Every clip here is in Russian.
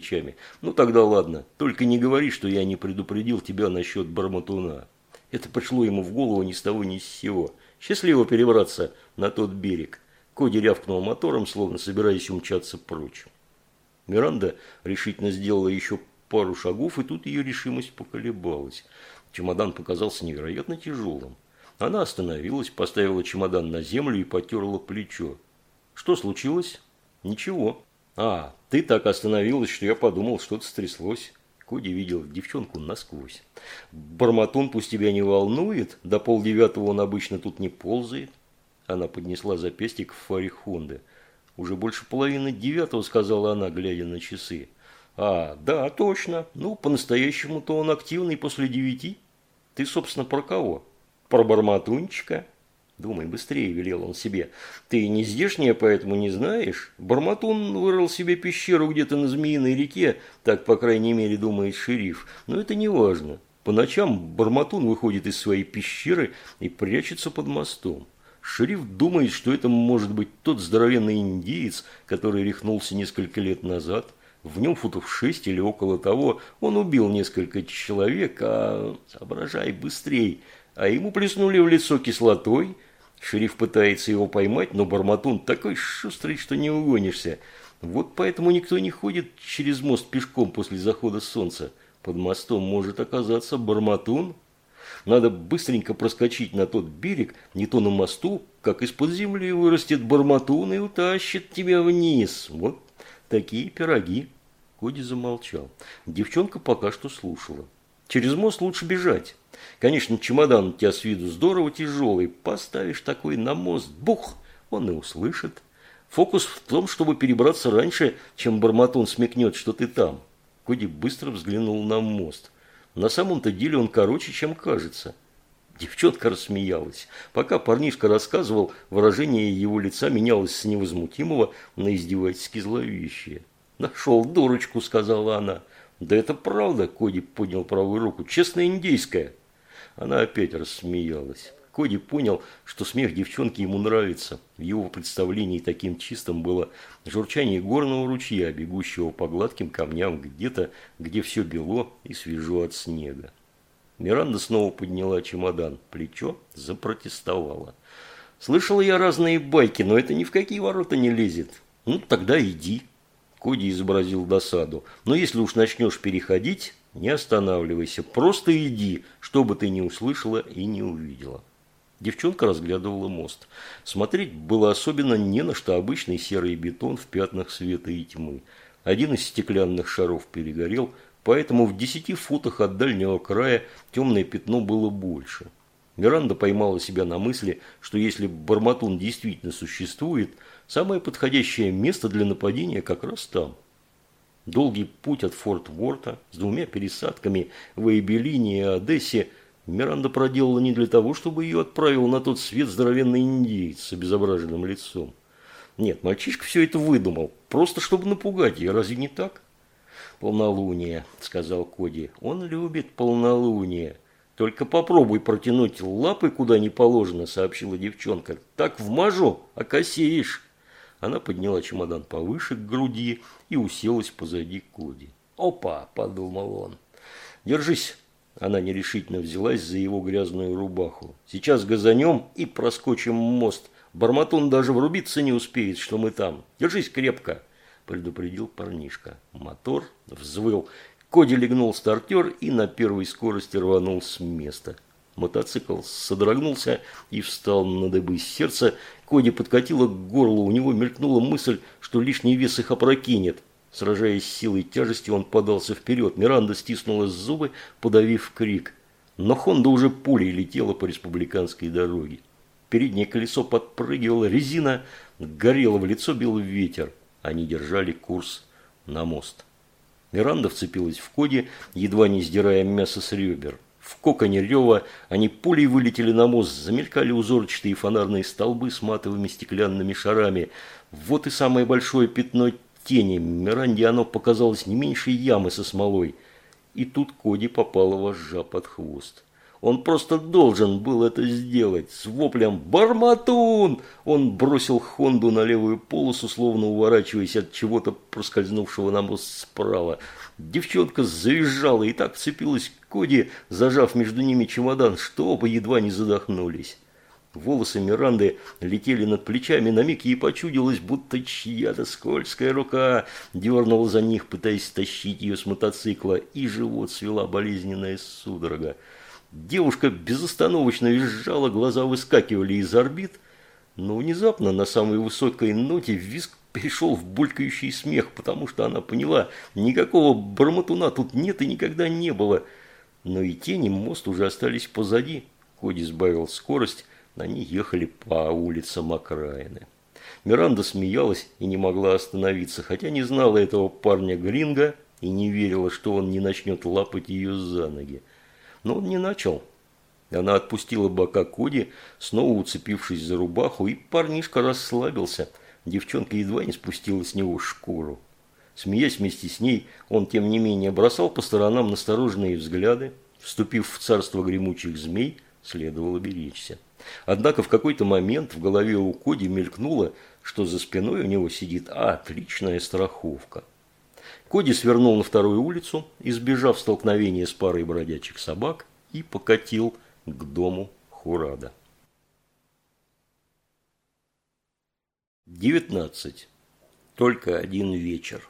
плечами. «Ну тогда ладно, только не говори, что я не предупредил тебя насчет Барматуна». Это пришло ему в голову ни с того ни с сего. Счастливо перебраться на тот берег. Коди рявкнул мотором, словно собираясь умчаться прочь. Миранда решительно сделала еще пару шагов, и тут ее решимость поколебалась. Чемодан показался невероятно тяжелым. Она остановилась, поставила чемодан на землю и потерла плечо. «Что случилось?» «Ничего». «А, ты так остановилась, что я подумал, что-то стряслось». Коди видел девчонку насквозь. «Барматун пусть тебя не волнует, до полдевятого он обычно тут не ползает». Она поднесла запястье к фаре Хонды. «Уже больше половины девятого», — сказала она, глядя на часы. «А, да, точно. Ну, по-настоящему-то он активный после девяти. Ты, собственно, про кого? Про Барматунчика?» «Думай быстрее», – велел он себе. «Ты не здешняя, поэтому не знаешь? Барматун вырыл себе пещеру где-то на Змеиной реке, так, по крайней мере, думает шериф. Но это не важно. По ночам Барматун выходит из своей пещеры и прячется под мостом. Шериф думает, что это может быть тот здоровенный индиец, который рехнулся несколько лет назад. В нем футов шесть или около того. Он убил несколько человек, а... Соображай быстрей. А ему плеснули в лицо кислотой – Шериф пытается его поймать, но Барматун такой шустрый, что не угонишься. Вот поэтому никто не ходит через мост пешком после захода солнца. Под мостом может оказаться Барматун. Надо быстренько проскочить на тот берег, не то на мосту, как из-под земли вырастет Барматун и утащит тебя вниз. Вот такие пироги. Коди замолчал. Девчонка пока что слушала. Через мост лучше бежать. Конечно, чемодан у тебя с виду здорово тяжелый. Поставишь такой на мост, бух, он и услышит. Фокус в том, чтобы перебраться раньше, чем Барматон смекнет, что ты там. Коди быстро взглянул на мост. На самом-то деле он короче, чем кажется. Девчонка рассмеялась. Пока парнишка рассказывал, выражение его лица менялось с невозмутимого на издевательски зловещее. «Нашел дурочку», — сказала она. «Да это правда», — Коди поднял правую руку. «Честная индейская». Она опять рассмеялась. Коди понял, что смех девчонки ему нравится. В его представлении таким чистым было журчание горного ручья, бегущего по гладким камням где-то, где все бело и свежо от снега. Миранда снова подняла чемодан. Плечо запротестовало. «Слышала я разные байки, но это ни в какие ворота не лезет. Ну, тогда иди». Коди изобразил досаду. «Но если уж начнешь переходить, не останавливайся, просто иди, что бы ты ни услышала и не увидела. Девчонка разглядывала мост. Смотреть было особенно не на что обычный серый бетон в пятнах света и тьмы. Один из стеклянных шаров перегорел, поэтому в десяти футах от дальнего края темное пятно было больше. Миранда поймала себя на мысли, что если Барматун действительно существует, самое подходящее место для нападения как раз там – Долгий путь от Форт Ворта с двумя пересадками в Эйбелине и Одессе Миранда проделала не для того, чтобы ее отправил на тот свет здоровенный индейец с обезображенным лицом. Нет, мальчишка все это выдумал, просто чтобы напугать ее, разве не так? «Полнолуние», – сказал Коди, – «он любит полнолуние». «Только попробуй протянуть лапы куда не положено», – сообщила девчонка. «Так вмажу, окосеешь». Она подняла чемодан повыше к груди и уселась позади Коди. «Опа!» – подумал он. «Держись!» Она нерешительно взялась за его грязную рубаху. «Сейчас газанем и проскочим мост. Барматун даже врубиться не успеет, что мы там. Держись крепко!» – предупредил парнишка. Мотор взвыл. Коди легнул стартер и на первой скорости рванул с места. Мотоцикл содрогнулся и встал на дыбы сердца. Коди подкатило к горлу, у него мелькнула мысль, что лишний вес их опрокинет. Сражаясь с силой тяжести, он подался вперед. Миранда стиснула зубы, подавив крик. Но Хонда уже пулей летела по республиканской дороге. Переднее колесо подпрыгивало, резина горела, в лицо бил ветер. Они держали курс на мост. Миранда вцепилась в Коди, едва не сдирая мясо с ребер. В коконе рева они пулей вылетели на мост, замелькали узорчатые фонарные столбы с матовыми стеклянными шарами. Вот и самое большое пятно тени. Миранде оно показалось не меньше ямы со смолой. И тут Коди попала вожжа под хвост. Он просто должен был это сделать. С воплем «Барматун!» он бросил Хонду на левую полосу, словно уворачиваясь от чего-то проскользнувшего на мост справа. Девчонка завизжала и так вцепилась Коди, зажав между ними чемодан, что оба едва не задохнулись. Волосы Миранды летели над плечами, на миг ей почудилось, будто чья-то скользкая рука дернула за них, пытаясь стащить ее с мотоцикла, и живот свела болезненная судорога. Девушка безостановочно визжала, глаза выскакивали из орбит, но внезапно на самой высокой ноте визг перешел в булькающий смех, потому что она поняла, никакого барматуна тут нет и никогда не было. Но и тени мост уже остались позади. Коди сбавил скорость, они ехали по улицам окраины. Миранда смеялась и не могла остановиться, хотя не знала этого парня Гринга и не верила, что он не начнет лапать ее за ноги. Но он не начал. Она отпустила бока Коди, снова уцепившись за рубаху, и парнишка расслабился. Девчонка едва не спустила с него шкуру. Смеясь вместе с ней, он, тем не менее, бросал по сторонам настороженные взгляды. Вступив в царство гремучих змей, следовало беречься. Однако в какой-то момент в голове у Коди мелькнуло, что за спиной у него сидит отличная страховка. Коди свернул на вторую улицу, избежав столкновения с парой бродячих собак, и покатил к дому Хурада. 19. Только один вечер.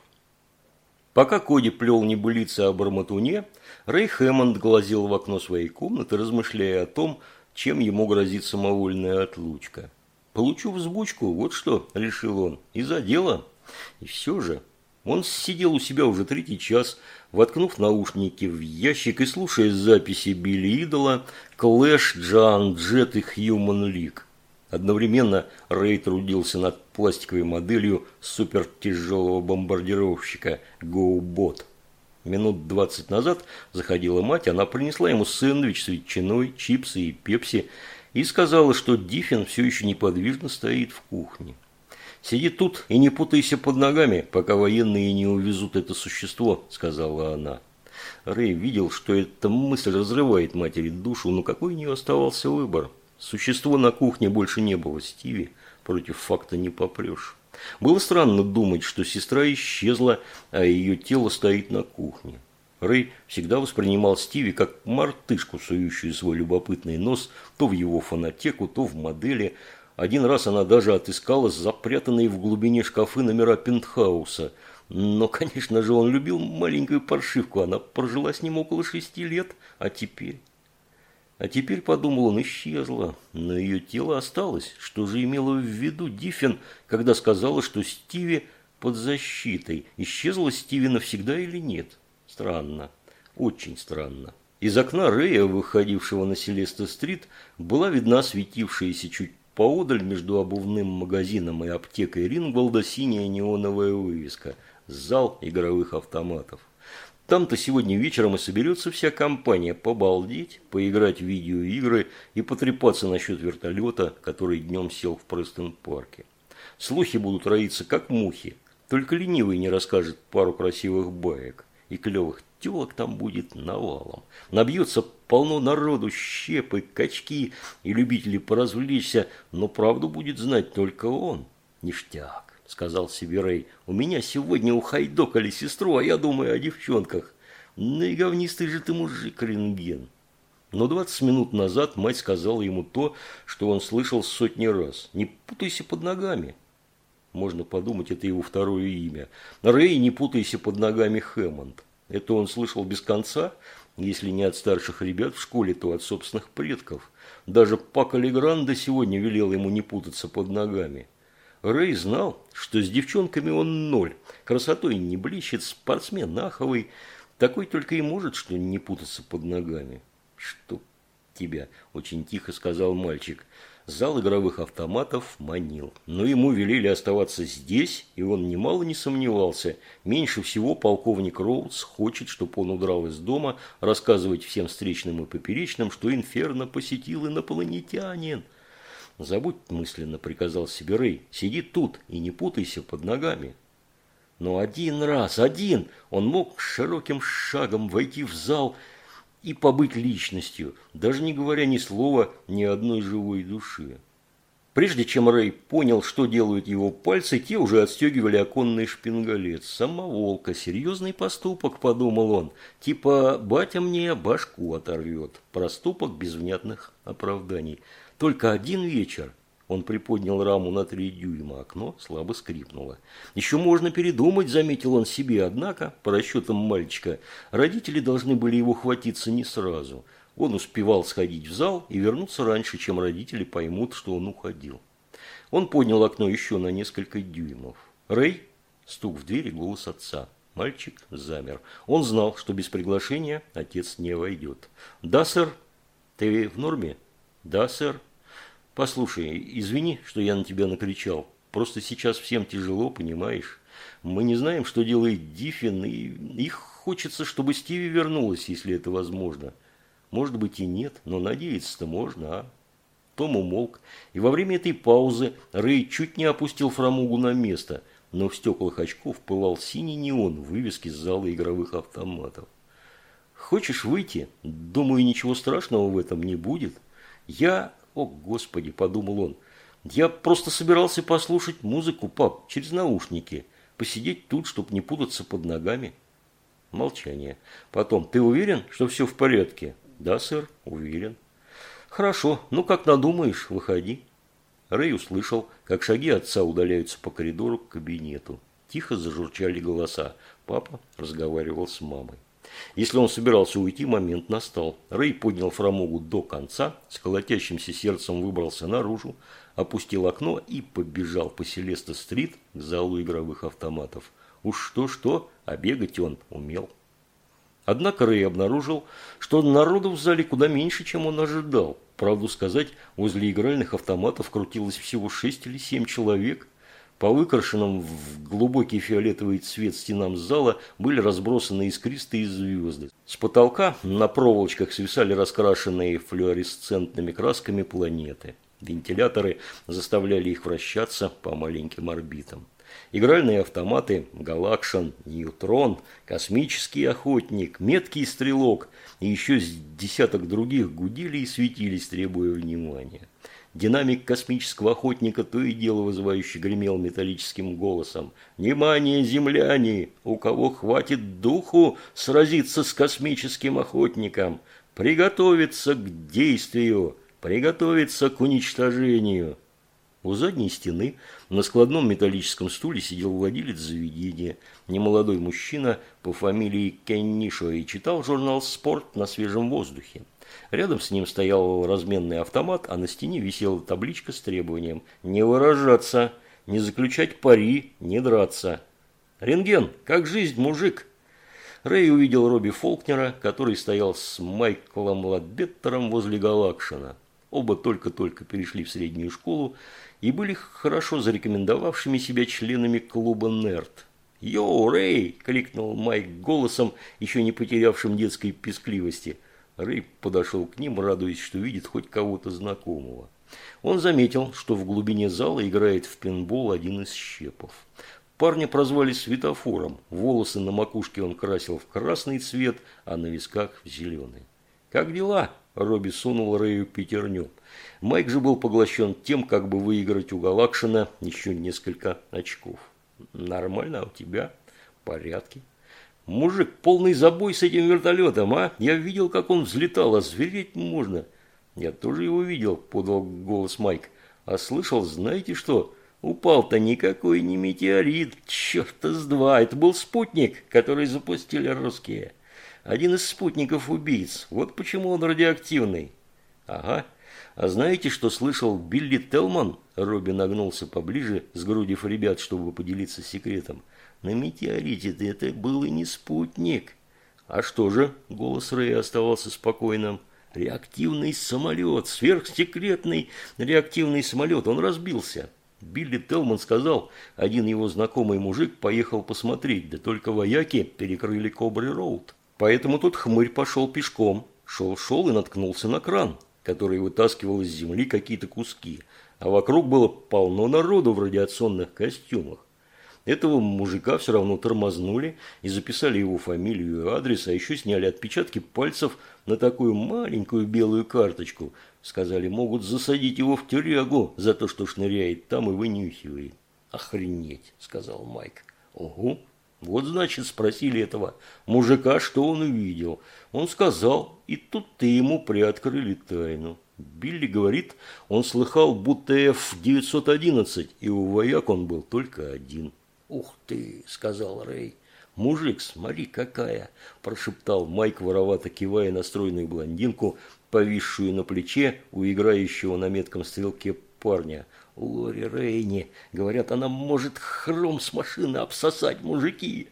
Пока Коди плел небылицы о Барматуне, Рэй Хэммонд глазел в окно своей комнаты, размышляя о том, чем ему грозит самовольная отлучка. «Получу взбучку, вот что», – решил он, – «и за дело». И все же он сидел у себя уже третий час, воткнув наушники в ящик и слушая записи Билли Идола, Клэш, Джан, Джет и Хьюман Лиг. Одновременно Рэй трудился над пластиковой моделью супертяжелого бомбардировщика GoBot. Минут двадцать назад заходила мать, она принесла ему сэндвич с ветчиной, чипсы и пепси и сказала, что Диффин все еще неподвижно стоит в кухне. «Сиди тут и не путайся под ногами, пока военные не увезут это существо», – сказала она. Рэй видел, что эта мысль разрывает матери душу, но какой у нее оставался выбор? Существо на кухне больше не было Стиви, против факта не попрешь. Было странно думать, что сестра исчезла, а ее тело стоит на кухне. Рэй всегда воспринимал Стиви как мартышку, сующую свой любопытный нос то в его фонотеку, то в модели. Один раз она даже отыскала запрятанные в глубине шкафы номера пентхауса. Но, конечно же, он любил маленькую паршивку. Она прожила с ним около шести лет, а теперь... А теперь, подумал он, исчезла, но ее тело осталось. Что же имела в виду Диффин, когда сказала, что Стиви под защитой? Исчезла Стиви навсегда или нет? Странно, очень странно. Из окна Рэя, выходившего на Селеста-стрит, была видна светившаяся чуть поодаль между обувным магазином и аптекой Рингволда синяя неоновая вывеска «Зал игровых автоматов». Там-то сегодня вечером и соберется вся компания побалдеть, поиграть в видеоигры и потрепаться насчет вертолета, который днем сел в Престон-парке. Слухи будут роиться, как мухи. Только ленивый не расскажет пару красивых баек. И клевых телок там будет навалом. Набьется полно народу, щепы, качки и любители поразвлечься, но правду будет знать только он. Ништяк сказал себе Рэй. «У меня сегодня ухайдокали сестру, а я думаю о девчонках. Ну и говнистый же ты мужик, рентген». Но двадцать минут назад мать сказала ему то, что он слышал сотни раз. «Не путайся под ногами». Можно подумать, это его второе имя. Рэй, не путайся под ногами Хэммонд. Это он слышал без конца, если не от старших ребят в школе, то от собственных предков. Даже Пака Легранда сегодня велел ему не путаться под ногами. Рэй знал, что с девчонками он ноль, красотой не блещет, спортсмен наховый, такой только и может, что не путаться под ногами. Что тебя, очень тихо сказал мальчик. Зал игровых автоматов манил, но ему велели оставаться здесь, и он немало не сомневался. Меньше всего полковник Роудс хочет, чтобы он удрал из дома, рассказывать всем встречным и поперечным, что инферно посетил инопланетянин. «Забудь мысленно», – приказал себе Рэй. «Сиди тут и не путайся под ногами». Но один раз, один, он мог широким шагом войти в зал и побыть личностью, даже не говоря ни слова ни одной живой души. Прежде чем Рэй понял, что делают его пальцы, те уже отстегивали оконный шпингалет. Самоволка, серьезный поступок, подумал он. Типа, батя мне башку оторвет. Проступок без внятных оправданий. Только один вечер. Он приподнял раму на три дюйма, окно слабо скрипнуло. «Еще можно передумать», – заметил он себе, однако, по расчетам мальчика, родители должны были его хватиться не сразу – он успевал сходить в зал и вернуться раньше, чем родители поймут, что он уходил. Он поднял окно еще на несколько дюймов. «Рэй?» – стук в дверь и голос отца. Мальчик замер. Он знал, что без приглашения отец не войдет. «Да, сэр. Ты в норме?» «Да, сэр. Послушай, извини, что я на тебя накричал. Просто сейчас всем тяжело, понимаешь? Мы не знаем, что делает Диффин, и их хочется, чтобы Стиви вернулась, если это возможно. Может быть и нет, но надеяться-то можно, а? Том умолк, и во время этой паузы Рэй чуть не опустил фрамугу на место, но в стеклах очков пылал синий неон вывески с зала игровых автоматов. «Хочешь выйти? Думаю, ничего страшного в этом не будет. Я... О, Господи!» – подумал он. «Я просто собирался послушать музыку, пап, через наушники, посидеть тут, чтобы не путаться под ногами». Молчание. Потом, «Ты уверен, что все в порядке?» Да, сэр, уверен. Хорошо, ну как надумаешь, выходи. Рэй услышал, как шаги отца удаляются по коридору к кабинету. Тихо зажурчали голоса. Папа разговаривал с мамой. Если он собирался уйти, момент настал. Рэй поднял фрамугу до конца, с колотящимся сердцем выбрался наружу, опустил окно и побежал по Селеста-стрит к залу игровых автоматов. Уж что-что, а бегать он умел. Однако Рэй обнаружил, что народу в зале куда меньше, чем он ожидал. Правду сказать, возле игральных автоматов крутилось всего шесть или семь человек. По выкрашенным в глубокий фиолетовый цвет стенам зала были разбросаны искристые звезды. С потолка на проволочках свисали раскрашенные флуоресцентными красками планеты. Вентиляторы заставляли их вращаться по маленьким орбитам. Игральные автоматы «Галакшан», «Ньютрон», «Космический охотник», «Меткий стрелок» и еще десяток других гудели и светились, требуя внимания. Динамик космического охотника то и дело вызывающе гремел металлическим голосом. «Внимание, земляне! У кого хватит духу сразиться с космическим охотником? Приготовиться к действию! Приготовиться к уничтожению!» У задней стены на складном металлическом стуле сидел владелец заведения, немолодой мужчина по фамилии Кеннишо и читал журнал «Спорт» на свежем воздухе. Рядом с ним стоял разменный автомат, а на стене висела табличка с требованием «Не выражаться, не заключать пари, не драться». «Рентген, как жизнь, мужик?» Рэй увидел Робби Фолкнера, который стоял с Майклом Ладбеттером возле Галакшина. Оба только-только перешли в среднюю школу и были хорошо зарекомендовавшими себя членами клуба «Нерд». «Йоу, Рэй!» – кликнул Майк голосом, еще не потерявшим детской пескливости. Рэй подошел к ним, радуясь, что видит хоть кого-то знакомого. Он заметил, что в глубине зала играет в пинбол один из щепов. Парня прозвали светофором. Волосы на макушке он красил в красный цвет, а на висках в зеленый. «Как дела?» – Робби сунул Рэю пятерню. Майк же был поглощен тем, как бы выиграть у Галакшина еще несколько очков. «Нормально, а у тебя?» «Порядки». «Мужик, полный забой с этим вертолетом, а? Я видел, как он взлетал, а звереть можно». «Я тоже его видел», – подал голос Майк. «А слышал, знаете что? Упал-то никакой не метеорит, черта с два. Это был спутник, который запустили русские. Один из спутников убийц. Вот почему он радиоактивный». «Ага». А знаете, что слышал Билли Телман? Робби нагнулся поближе, сгрудив ребят, чтобы поделиться секретом. На метеорите это был и не спутник. А что же? Голос Рэя оставался спокойным. Реактивный самолет, сверхсекретный реактивный самолет. Он разбился. Билли Телман сказал, один его знакомый мужик поехал посмотреть, да только вояки перекрыли Кобры-Роуд. Поэтому тот хмырь пошел пешком. Шел-шел и наткнулся на кран который вытаскивал из земли какие-то куски, а вокруг было полно народу в радиационных костюмах. Этого мужика все равно тормознули и записали его фамилию и адрес, а еще сняли отпечатки пальцев на такую маленькую белую карточку. Сказали, могут засадить его в тюрягу за то, что шныряет там и вынюхивает. «Охренеть!» – сказал Майк. «Ого!» Вот, значит, спросили этого мужика, что он увидел. Он сказал, и тут-то ему приоткрыли тайну. Билли говорит, он слыхал, будто F-911, и у вояк он был только один. «Ух ты!» – сказал Рэй. «Мужик, смотри, какая!» – прошептал Майк, воровато кивая на стройную блондинку, повисшую на плече у играющего на метком стрелке парня – Лори Рейни. Говорят, она может хром с машины обсосать мужики.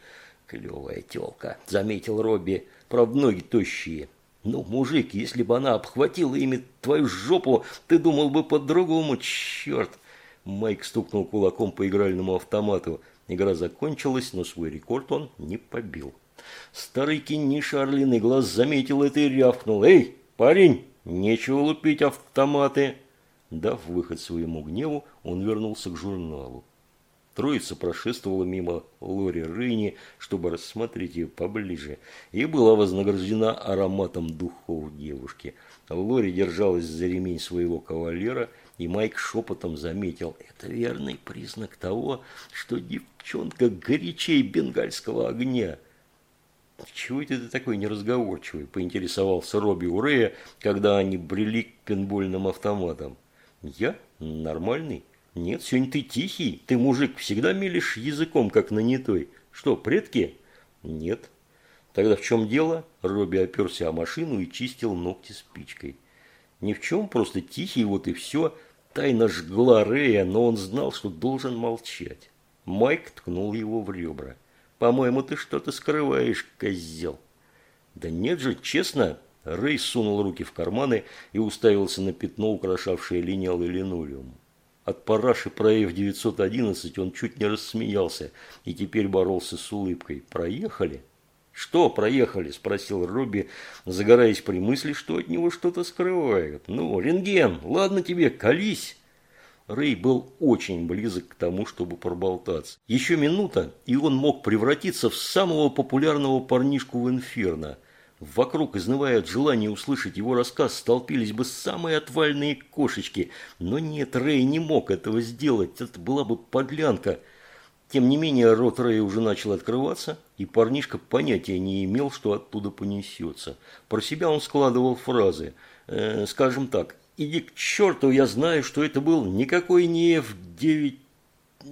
Клевая телка, заметил Робби. Правда, ноги тощие. Ну, мужик, если бы она обхватила ими твою жопу, ты думал бы по-другому, черт. Майк стукнул кулаком по игральному автомату. Игра закончилась, но свой рекорд он не побил. Старый киниша орлиный глаз заметил это и рявкнул. «Эй, парень, нечего лупить автоматы!» Дав выход своему гневу, он вернулся к журналу. Троица прошествовала мимо Лори Рыни, чтобы рассмотреть ее поближе, и была вознаграждена ароматом духов девушки. Лори держалась за ремень своего кавалера, и Майк шепотом заметил, это верный признак того, что девчонка горячей бенгальского огня. «Чего это ты такой неразговорчивый?» – поинтересовался Робби у Рея, когда они брели к пинбольным автоматам. Я? Нормальный? Нет, сегодня ты тихий. Ты, мужик, всегда мелешь языком, как нанятой. Что, предки? Нет. Тогда в чем дело? Робби оперся о машину и чистил ногти спичкой. Ни в чем, просто тихий, вот и все. Тайна жгла Рея, но он знал, что должен молчать. Майк ткнул его в ребра. «По-моему, ты что-то скрываешь, козел». «Да нет же, честно, Рэй сунул руки в карманы и уставился на пятно, украшавшее линялый линолеум. От параши про F-911 он чуть не рассмеялся и теперь боролся с улыбкой. «Проехали?» «Что проехали?» – спросил Робби, загораясь при мысли, что от него что-то скрывают. «Ну, рентген, ладно тебе, колись!» Рэй был очень близок к тому, чтобы проболтаться. Еще минута, и он мог превратиться в самого популярного парнишку в Инферно – Вокруг, изнывая от желания услышать его рассказ, столпились бы самые отвальные кошечки. Но нет, Рэй не мог этого сделать, это была бы подлянка. Тем не менее, рот Рэя уже начал открываться, и парнишка понятия не имел, что оттуда понесется. Про себя он складывал фразы. Э, скажем так, «Иди к черту, я знаю, что это был никакой не F9...»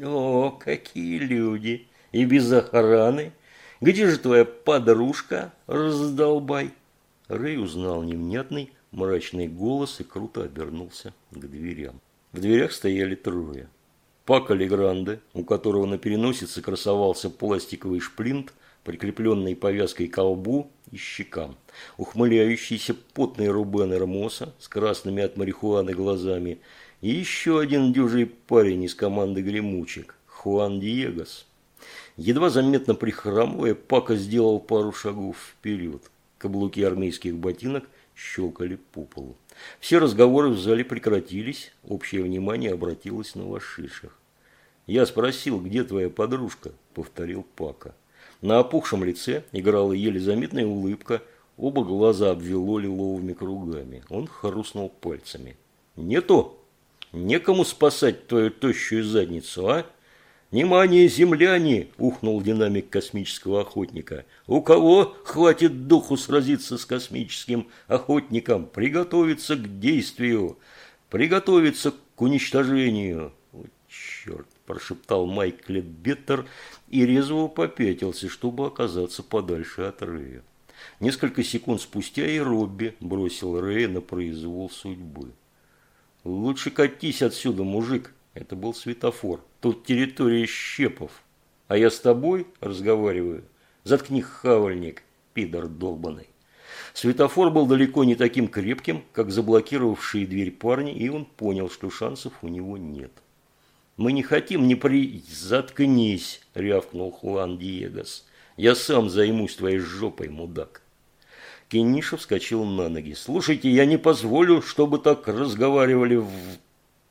«О, какие люди! И без охраны!» Где же твоя подружка, раздолбай?» Рэй узнал невнятный, мрачный голос и круто обернулся к дверям. В дверях стояли трое. Пака Легранде, у которого на переносице красовался пластиковый шплинт, прикрепленный повязкой к лбу и щекам. Ухмыляющийся потный Рубен Эрмоса с красными от марихуаны глазами. И еще один дюжий парень из команды гремучек – Хуан Диегос. Едва заметно прихрамывая, Пака сделал пару шагов вперед. Каблуки армейских ботинок щелкали по полу. Все разговоры в зале прекратились, общее внимание обратилось на вошедших. «Я спросил, где твоя подружка?» – повторил Пака. На опухшем лице играла еле заметная улыбка, оба глаза обвело лиловыми кругами. Он хрустнул пальцами. «Нету! Некому спасать твою тощую задницу, а?» «Внимание, земляне!» – ухнул динамик космического охотника. «У кого хватит духу сразиться с космическим охотником? Приготовиться к действию! Приготовиться к уничтожению!» «О, черт!» – прошептал Майк Ледбеттер и резво попятился, чтобы оказаться подальше от Рэя. Несколько секунд спустя и Робби бросил Рэя на произвол судьбы. «Лучше катись отсюда, мужик!» Это был светофор. Тут территория щепов. А я с тобой разговариваю. Заткни хавальник, пидор долбаный. Светофор был далеко не таким крепким, как заблокировавшие дверь парни, и он понял, что шансов у него нет. «Мы не хотим ни при...» «Заткнись!» – рявкнул Хуан Диегос. «Я сам займусь твоей жопой, мудак!» Кениша вскочил на ноги. «Слушайте, я не позволю, чтобы так разговаривали в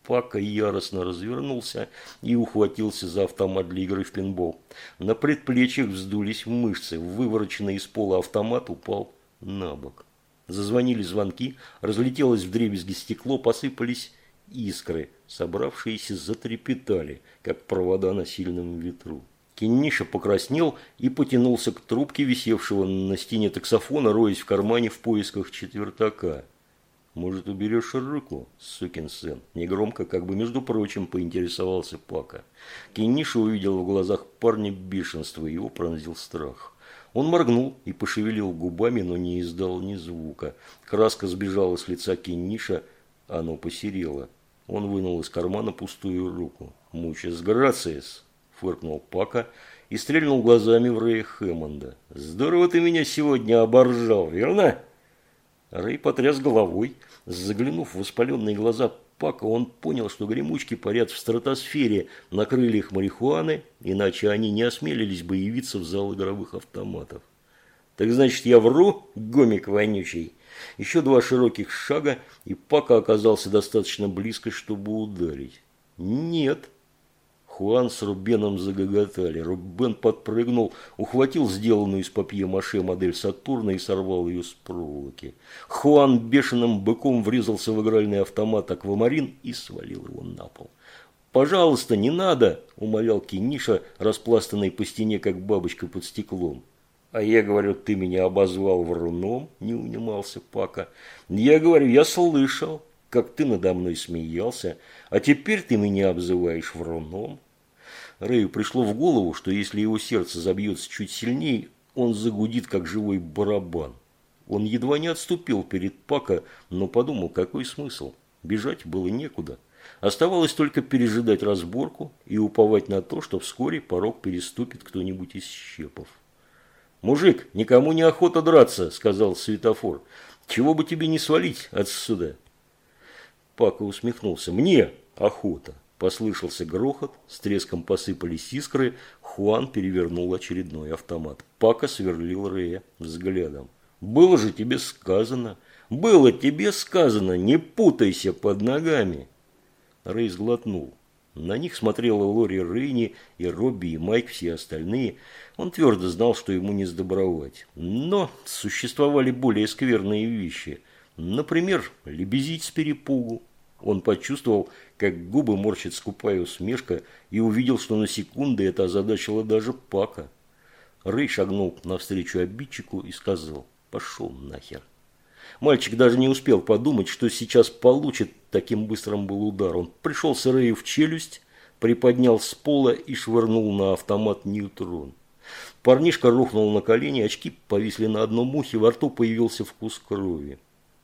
Пака яростно развернулся и ухватился за автомат для игры в пинбол. На предплечьях вздулись мышцы, вывороченный из пола автомат упал на бок. Зазвонили звонки, разлетелось в дребезги стекло, посыпались искры, собравшиеся затрепетали, как провода на сильном ветру. Кенниша покраснел и потянулся к трубке, висевшего на стене таксофона, роясь в кармане в поисках четвертака. «Может, уберешь руку, сукин сын?» Негромко, как бы между прочим, поинтересовался Пака. Кенниша увидел в глазах парня бешенство, его пронзил страх. Он моргнул и пошевелил губами, но не издал ни звука. Краска сбежала с лица Кенниша, оно посерело. Он вынул из кармана пустую руку. «Мучес грациес!» – фыркнул Пака и стрельнул глазами в Рэя Хэммонда. «Здорово ты меня сегодня оборжал, верно?» Рэй потряс головой. Заглянув в воспаленные глаза Пака, он понял, что гремучки парят в стратосфере на крыльях марихуаны, иначе они не осмелились бы явиться в зал игровых автоматов. «Так значит, я вру, гомик вонючий?» Еще два широких шага, и Пака оказался достаточно близко, чтобы ударить. «Нет», Хуан с Рубеном загоготали. Рубен подпрыгнул, ухватил сделанную из папье-маше модель Сатурна и сорвал ее с проволоки. Хуан бешеным быком врезался в игральный автомат «Аквамарин» и свалил его на пол. «Пожалуйста, не надо!» – умолял Кениша, распластанный по стене, как бабочка под стеклом. «А я говорю, ты меня обозвал вруном?» – не унимался Пака. «Я говорю, я слышал, как ты надо мной смеялся, а теперь ты меня обзываешь вруном». Рэю пришло в голову, что если его сердце забьется чуть сильнее, он загудит, как живой барабан. Он едва не отступил перед Пака, но подумал, какой смысл. Бежать было некуда. Оставалось только пережидать разборку и уповать на то, что вскоре порог переступит кто-нибудь из щепов. «Мужик, никому не охота драться», – сказал светофор. «Чего бы тебе не свалить отсюда?» Пака усмехнулся. «Мне охота». Послышался грохот, с треском посыпались искры, Хуан перевернул очередной автомат. Пака сверлил Рея взглядом. «Было же тебе сказано! Было тебе сказано! Не путайся под ногами!» Рэй сглотнул. На них смотрела Лори Рейни и Робби и Майк, все остальные. Он твердо знал, что ему не сдобровать. Но существовали более скверные вещи. Например, лебезить с перепугу. Он почувствовал, как губы морщит скупая усмешка, и увидел, что на секунду это озадачило даже Пака. Рэй шагнул навстречу обидчику и сказал «Пошел нахер». Мальчик даже не успел подумать, что сейчас получит, таким быстрым был удар. Он пришелся Рэю в челюсть, приподнял с пола и швырнул на автомат нейтрон. Парнишка рухнул на колени, очки повисли на одном ухе, во рту появился вкус крови.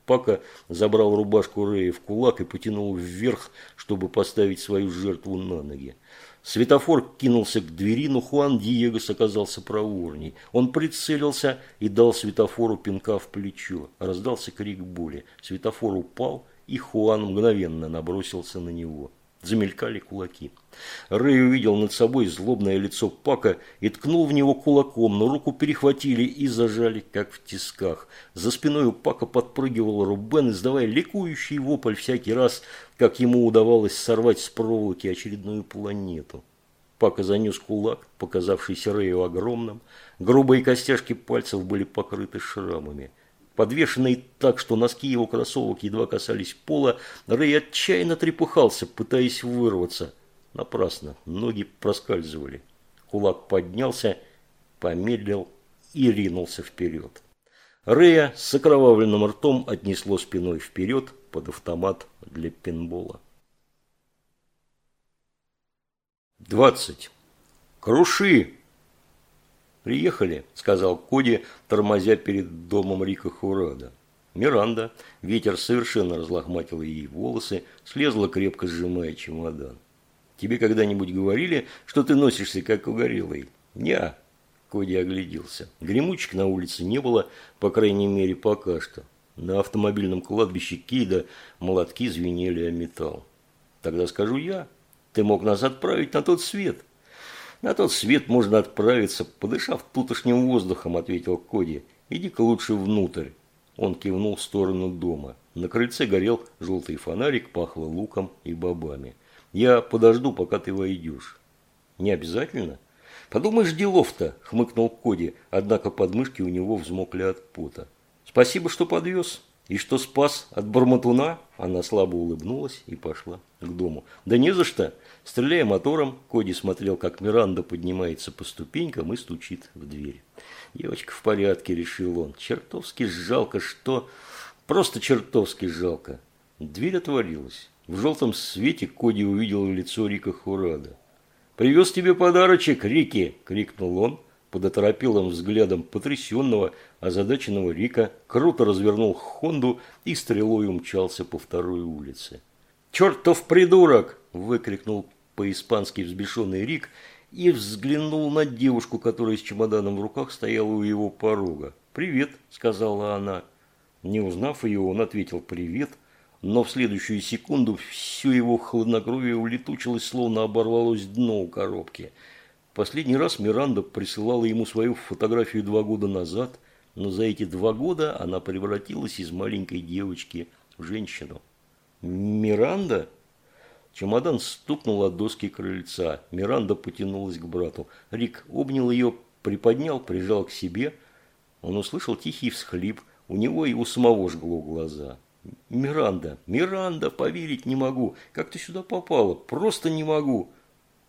Пака забрал рубашку Рэя в кулак и потянул вверх, чтобы поставить свою жертву на ноги. Светофор кинулся к двери, но Хуан Диегос оказался проворней. Он прицелился и дал светофору пинка в плечо. Раздался крик боли. Светофор упал, и Хуан мгновенно набросился на него. Замелькали кулаки. Рэй увидел над собой злобное лицо Пака и ткнул в него кулаком, но руку перехватили и зажали, как в тисках. За спиной у Пака подпрыгивал Рубен, издавая ликующий вопль всякий раз, как ему удавалось сорвать с проволоки очередную планету. Пака занес кулак, показавшийся Рэю огромным. Грубые костяшки пальцев были покрыты шрамами. Подвешенный так, что носки его кроссовок едва касались пола, Рэй отчаянно трепыхался, пытаясь вырваться. Напрасно, ноги проскальзывали. Кулак поднялся, помедлил и ринулся вперед. Рэя с окровавленным ртом отнесло спиной вперед под автомат для пинбола. «Двадцать! Круши!» «Приехали», – сказал Коди, тормозя перед домом Рика Хурада. Миранда, ветер совершенно разлохматил ей волосы, слезла, крепко сжимая чемодан. «Тебе когда-нибудь говорили, что ты носишься, как угорелый?» «Не-а», Коди огляделся. Гремучек на улице не было, по крайней мере, пока что. На автомобильном кладбище Кейда молотки звенели о металл. «Тогда скажу я, ты мог нас отправить на тот свет». «На тот свет можно отправиться, подышав тутошним воздухом», – ответил Коди. «Иди-ка лучше внутрь». Он кивнул в сторону дома. На крыльце горел желтый фонарик, пахло луком и бобами. «Я подожду, пока ты войдешь». «Не обязательно?» «Подумаешь, делов-то!» – хмыкнул Коди, однако подмышки у него взмокли от пота. «Спасибо, что подвез. И что спас от Барматуна?» Она слабо улыбнулась и пошла к дому. «Да не за что!» Стреляя мотором, Коди смотрел, как Миранда поднимается по ступенькам и стучит в дверь. «Девочка в порядке», – решил он. «Чертовски жалко, что...» «Просто чертовски жалко». Дверь отворилась. В желтом свете Коди увидел лицо Рика Хурада. «Привез тебе подарочек, Рики!» – крикнул он. Под оторопелым взглядом потрясенного, озадаченного Рика круто развернул Хонду и стрелой умчался по второй улице. «Чертов придурок!» – выкрикнул по-испански взбешенный Рик и взглянул на девушку, которая с чемоданом в руках стояла у его порога. «Привет!» – сказала она. Не узнав ее, он ответил «привет», но в следующую секунду все его хладнокровие улетучилось, словно оборвалось дно у коробки. Последний раз Миранда присылала ему свою фотографию два года назад, но за эти два года она превратилась из маленькой девочки в женщину. «Миранда?» Чемодан стукнул от доски крыльца. Миранда потянулась к брату. Рик обнял ее, приподнял, прижал к себе. Он услышал тихий всхлип. У него и у самого жгло глаза. «Миранда, Миранда, поверить не могу. Как ты сюда попала? Просто не могу!»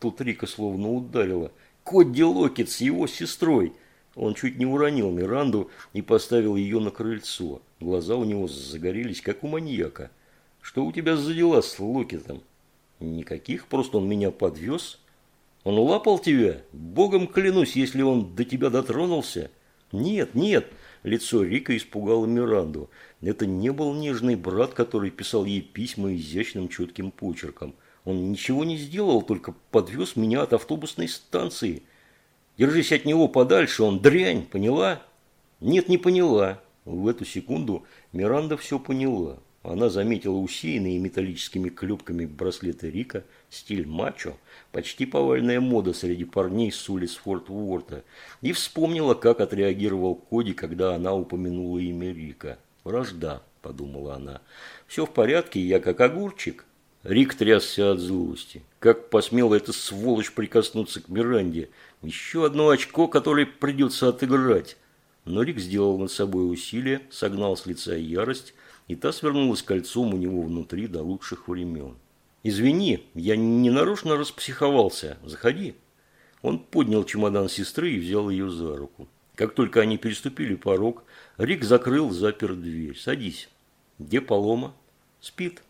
Тут Рика словно ударила. «Кодди Локет с его сестрой!» Он чуть не уронил Миранду и поставил ее на крыльцо. Глаза у него загорелись, как у маньяка. «Что у тебя за дела с Локетом?» «Никаких, просто он меня подвез». «Он улапал тебя? Богом клянусь, если он до тебя дотронулся». «Нет, нет!» Лицо Рика испугало Миранду. Это не был нежный брат, который писал ей письма изящным четким почерком. Он ничего не сделал, только подвез меня от автобусной станции. Держись от него подальше, он дрянь, поняла? Нет, не поняла. В эту секунду Миранда все поняла. Она заметила усеянные металлическими клепками браслеты Рика, стиль мачо, почти повальная мода среди парней с улиц Форт Уорта, и вспомнила, как отреагировал Коди, когда она упомянула имя Рика. «Вражда», – подумала она. «Все в порядке, я как огурчик». Рик трясся от злости. Как посмела эта сволочь прикоснуться к Миранде? Еще одно очко, которое придется отыграть. Но Рик сделал над собой усилие, согнал с лица ярость, и та свернулась кольцом у него внутри до лучших времен. «Извини, я ненарочно распсиховался. Заходи». Он поднял чемодан сестры и взял ее за руку. Как только они переступили порог, Рик закрыл, запер дверь. «Садись». «Где Полома?» «Спит».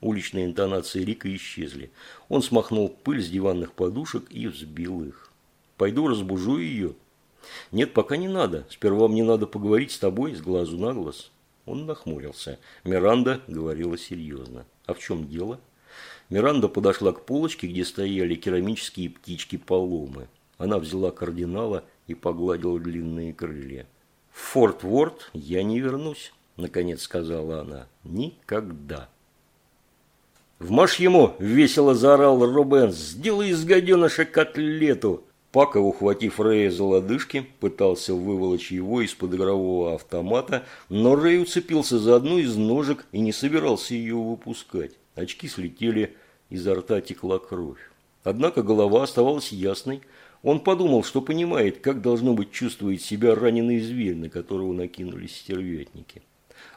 Уличные интонации Рика исчезли. Он смахнул пыль с диванных подушек и взбил их. «Пойду разбужу ее». «Нет, пока не надо. Сперва мне надо поговорить с тобой с глазу на глаз». Он нахмурился. Миранда говорила серьезно. «А в чем дело?» Миранда подошла к полочке, где стояли керамические птички поломы. Она взяла кардинала и погладила длинные крылья. «В Форт Ворд я не вернусь», – наконец сказала она. «Никогда». «Вмажь ему!» – весело заорал Робен. «Сделай из гаденыша котлету!» Пака, ухватив Рэя за лодыжки, пытался выволочь его из-под игрового автомата, но Рэй уцепился за одну из ножек и не собирался ее выпускать. Очки слетели, изо рта текла кровь. Однако голова оставалась ясной. Он подумал, что понимает, как должно быть чувствует себя раненый зверь, на которого накинулись стервятники.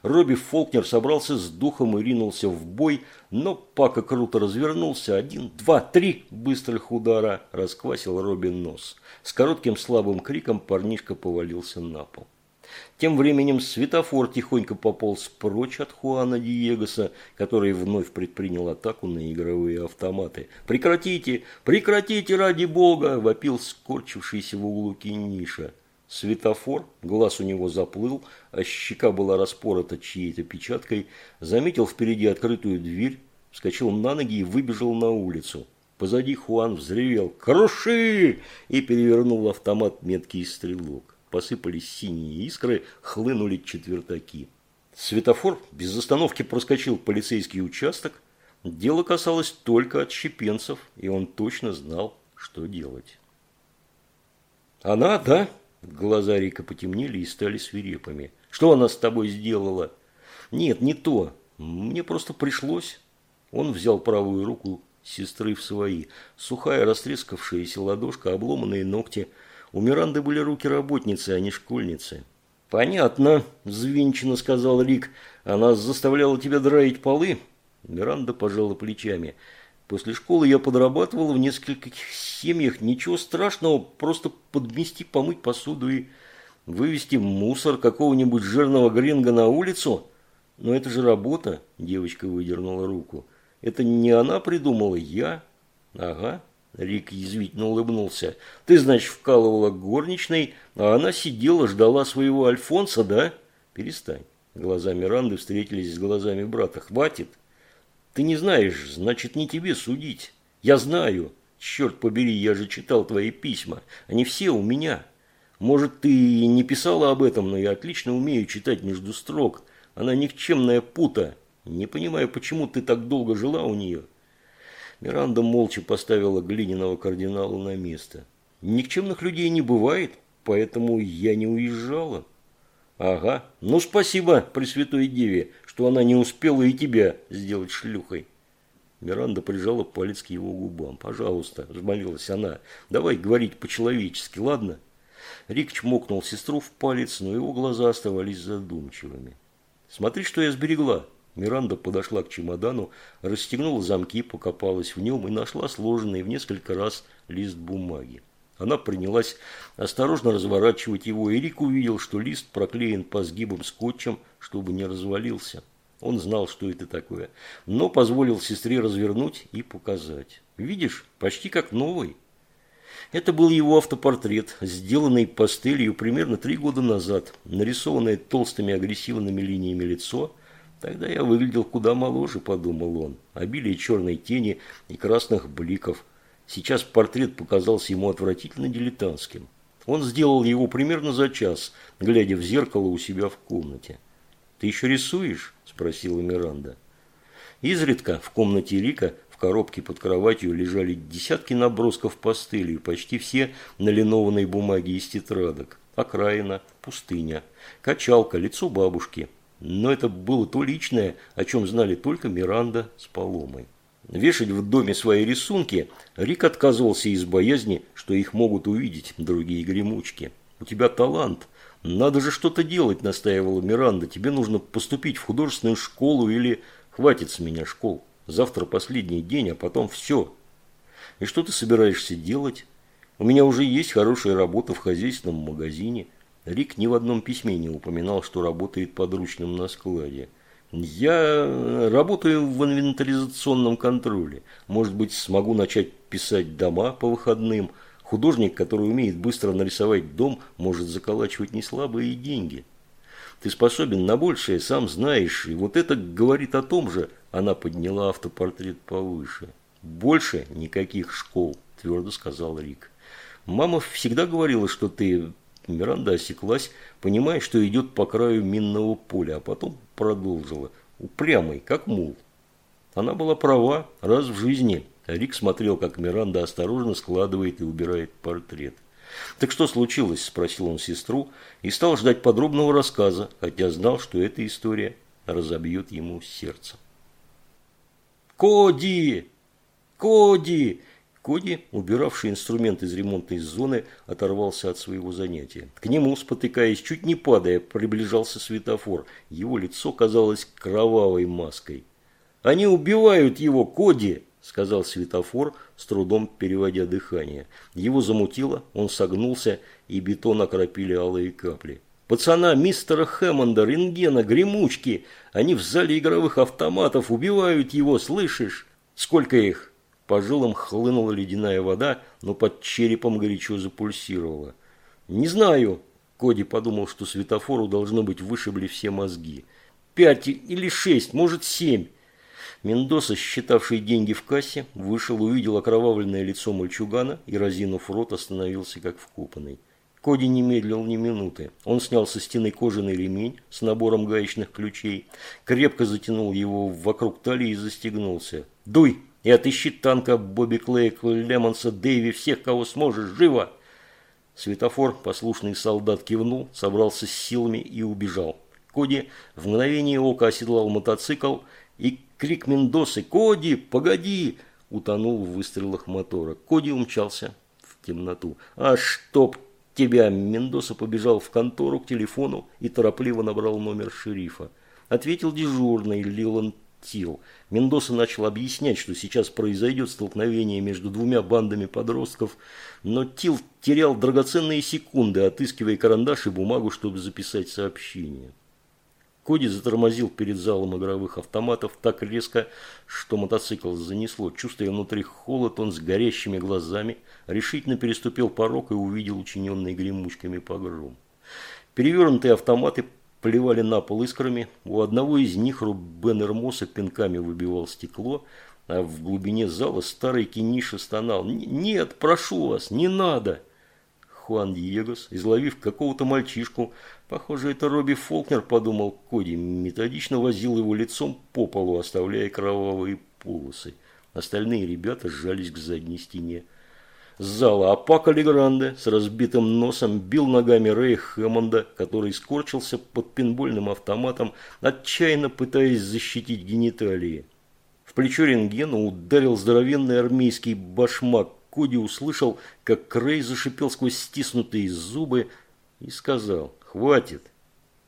Робби Фолкнер собрался с духом и ринулся в бой, но Пака круто развернулся. Один, два, три быстрых удара расквасил Робби нос. С коротким слабым криком парнишка повалился на пол. Тем временем светофор тихонько пополз прочь от Хуана Диегоса, который вновь предпринял атаку на игровые автоматы. «Прекратите! Прекратите, ради бога!» – вопил скорчившийся в углу Киниша. Светофор, глаз у него заплыл, а щека была распорота чьей-то печаткой, заметил впереди открытую дверь, вскочил на ноги и выбежал на улицу. Позади Хуан взревел «Круши!» и перевернул автомат меткий стрелок. Посыпались синие искры, хлынули четвертаки. Светофор без остановки проскочил полицейский участок. Дело касалось только отщепенцев, и он точно знал, что делать. «Она, да?» Глаза Рика потемнели и стали свирепыми. «Что она с тобой сделала?» «Нет, не то. Мне просто пришлось. Он взял правую руку сестры в свои. Сухая, растрескавшаяся ладошка, обломанные ногти. У Миранды были руки работницы, а не школьницы. «Понятно», – взвинченно сказал Рик. «Она заставляла тебя драить полы?» Миранда пожала плечами. «После школы я подрабатывал в нескольких семьях. Ничего страшного, просто подмести, помыть посуду и вывести мусор какого-нибудь жирного гринга на улицу. Но это же работа», – девочка выдернула руку. «Это не она придумала, я?» «Ага», Рик язвительно улыбнулся. «Ты, значит, вкалывала горничной, а она сидела, ждала своего Альфонса, да? Перестань». Глаза Миранды встретились с глазами брата. «Хватит. Ты не знаешь, значит, не тебе судить. Я знаю. Черт побери, я же читал твои письма. Они все у меня. Может, ты и не писала об этом, но я отлично умею читать между строк. Она никчемная пута. Не понимаю, почему ты так долго жила у нее». Миранда молча поставила глиняного кардинала на место. Никчемных людей не бывает, поэтому я не уезжала. Ага, ну спасибо Пресвятой Деве, что она не успела и тебя сделать шлюхой. Миранда прижала палец к его губам. «Пожалуйста», – взмолилась она, – «давай говорить по-человечески, ладно?» Рик чмокнул сестру в палец, но его глаза оставались задумчивыми. «Смотри, что я сберегла», Миранда подошла к чемодану, расстегнула замки, покопалась в нем и нашла сложенный в несколько раз лист бумаги. Она принялась осторожно разворачивать его, и Рик увидел, что лист проклеен по сгибам скотчем, чтобы не развалился. Он знал, что это такое, но позволил сестре развернуть и показать. «Видишь, почти как новый». Это был его автопортрет, сделанный пастелью примерно три года назад, нарисованное толстыми агрессивными линиями лицо – Тогда я выглядел куда моложе, подумал он. Обилие черной тени и красных бликов. Сейчас портрет показался ему отвратительно дилетантским. Он сделал его примерно за час, глядя в зеркало у себя в комнате. «Ты еще рисуешь?» – спросила Миранда. Изредка в комнате Рика в коробке под кроватью лежали десятки набросков пастелью, почти все на линованной бумаге из тетрадок. Окраина, пустыня, качалка, лицо бабушки – но это было то личное, о чем знали только Миранда с Паломой. Вешать в доме свои рисунки Рик отказывался из боязни, что их могут увидеть другие гремучки. «У тебя талант. Надо же что-то делать», – настаивала Миранда. «Тебе нужно поступить в художественную школу или... Хватит с меня школ. Завтра последний день, а потом все. И что ты собираешься делать? У меня уже есть хорошая работа в хозяйственном магазине. Рик ни в одном письме не упоминал, что работает подручным на складе. «Я работаю в инвентаризационном контроле. Может быть, смогу начать писать дома по выходным. Художник, который умеет быстро нарисовать дом, может заколачивать неслабые деньги. Ты способен на большее, сам знаешь, и вот это говорит о том же». Она подняла автопортрет повыше. «Больше никаких школ», – твердо сказал Рик. «Мама всегда говорила, что ты Миранда осеклась, понимая, что идет по краю минного поля, а потом продолжила. Упрямый, как мул. Она была права раз в жизни. Рик смотрел, как Миранда осторожно складывает и убирает портрет. «Так что случилось?» – спросил он сестру и стал ждать подробного рассказа, хотя знал, что эта история разобьет ему сердце. «Коди! Коди!» Коди, убиравший инструмент из ремонтной зоны, оторвался от своего занятия. К нему, спотыкаясь, чуть не падая, приближался светофор. Его лицо казалось кровавой маской. «Они убивают его, Коди!» – сказал светофор, с трудом переводя дыхание. Его замутило, он согнулся, и бетон окропили алые капли. «Пацана мистера Хэммонда, рентгена, гремучки! Они в зале игровых автоматов убивают его, слышишь? Сколько их?» По жилам хлынула ледяная вода, но под черепом горячо запульсировала. «Не знаю», – Коди подумал, что светофору должно быть вышибли все мозги. «Пять или шесть, может семь». Мендоса, считавший деньги в кассе, вышел, увидел окровавленное лицо мальчугана и, разинув рот, остановился как вкопанный. Коди не медлил ни минуты. Он снял со стены кожаный ремень с набором гаечных ключей, крепко затянул его вокруг талии и застегнулся. «Дуй!» И отыщи танка Бобби Клейк, Лемонса, Дэйви, всех, кого сможешь, живо!» Светофор, послушный солдат, кивнул, собрался с силами и убежал. Коди в мгновение ока оседлал мотоцикл, и крик Мендосы «Коди, погоди!» утонул в выстрелах мотора. Коди умчался в темноту. «А чтоб тебя!» Мендоса побежал в контору к телефону и торопливо набрал номер шерифа. Ответил дежурный Лиланд Тил. Мендоса начал объяснять, что сейчас произойдет столкновение между двумя бандами подростков, но Тил терял драгоценные секунды, отыскивая карандаш и бумагу, чтобы записать сообщение. Коди затормозил перед залом игровых автоматов так резко, что мотоцикл занесло. Чувствуя внутри холод, он с горящими глазами решительно переступил порог и увидел учиненный гремучками погром. Перевернутые автоматы плевали на пол искрами. У одного из них Рубен Эрмоса пинками выбивал стекло, а в глубине зала старый Кениша стонал. «Нет, прошу вас, не надо!» Хуан Диегос, изловив какого-то мальчишку, похоже, это Робби Фолкнер, подумал Коди, методично возил его лицом по полу, оставляя кровавые полосы. Остальные ребята сжались к задней стене зала, а Пако Легранде с разбитым носом бил ногами Рэя Хэммонда, который скорчился под пинбольным автоматом, отчаянно пытаясь защитить гениталии. В плечо рентгена ударил здоровенный армейский башмак. Коди услышал, как Крей зашипел сквозь стиснутые зубы и сказал «Хватит».